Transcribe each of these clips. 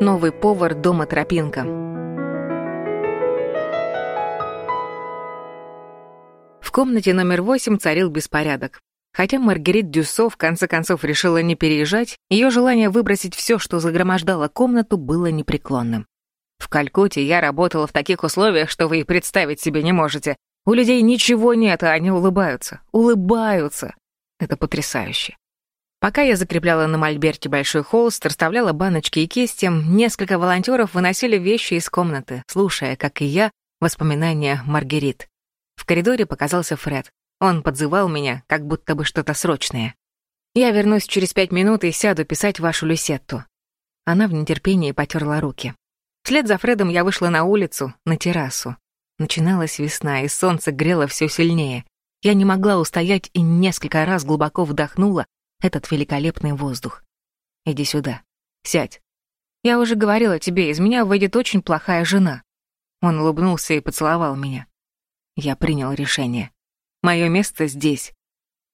Новый повар дома Тропинка. В комнате номер восемь царил беспорядок. Хотя Маргарит Дюссо в конце концов решила не переезжать, ее желание выбросить все, что загромождало комнату, было непреклонным. В Калькутте я работала в таких условиях, что вы и представить себе не можете. У людей ничего нет, а они улыбаются. Улыбаются. Это потрясающе. Пока я закрепляла на мольберте большой холст, расставляла баночки и кисти, несколько волонтеров выносили вещи из комнаты, слушая, как и я, воспоминания Маргарит. В коридоре показался Фред. Он подзывал меня, как будто бы что-то срочное. «Я вернусь через пять минут и сяду писать вашу Люсетту». Она в нетерпении потерла руки. Вслед за Фредом я вышла на улицу, на террасу. Начиналась весна, и солнце грело все сильнее. Я не могла устоять и несколько раз глубоко вдохнула этот великолепный воздух. «Иди сюда. Сядь. Я уже говорила тебе, из меня выйдет очень плохая жена». Он улыбнулся и поцеловал меня. Я принял решение. Мое место здесь.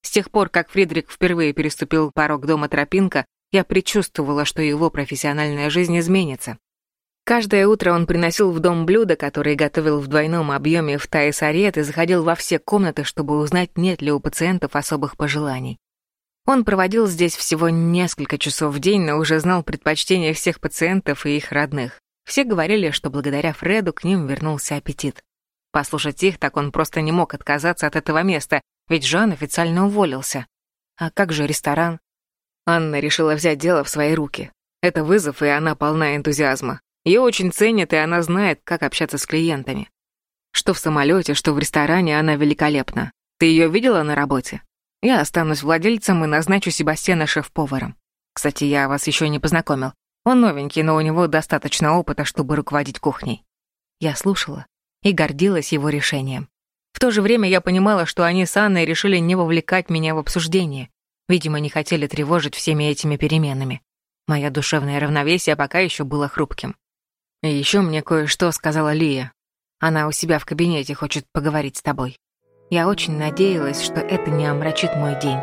С тех пор, как Фридрик впервые переступил порог дома Тропинка, я предчувствовала, что его профессиональная жизнь изменится. Каждое утро он приносил в дом блюда, которые готовил в двойном объеме в Таисарет и заходил во все комнаты, чтобы узнать, нет ли у пациентов особых пожеланий. Он проводил здесь всего несколько часов в день, но уже знал предпочтения всех пациентов и их родных. Все говорили, что благодаря Фреду к ним вернулся аппетит. Послушать их, так он просто не мог отказаться от этого места, ведь Жан официально уволился. А как же ресторан? Анна решила взять дело в свои руки. Это вызов, и она полна энтузиазма. Ее очень ценят, и она знает, как общаться с клиентами. Что в самолете, что в ресторане, она великолепна. Ты ее видела на работе? Я останусь владельцем и назначу Себастьяна шеф-поваром. Кстати, я вас еще не познакомил. Он новенький, но у него достаточно опыта, чтобы руководить кухней. Я слушала и гордилась его решением. В то же время я понимала, что они с Анной решили не вовлекать меня в обсуждение. Видимо, не хотели тревожить всеми этими переменами. Мое душевное равновесие пока еще было хрупким. И еще мне кое-что сказала Лия. Она у себя в кабинете хочет поговорить с тобой. Я очень надеялась, что это не омрачит мой день.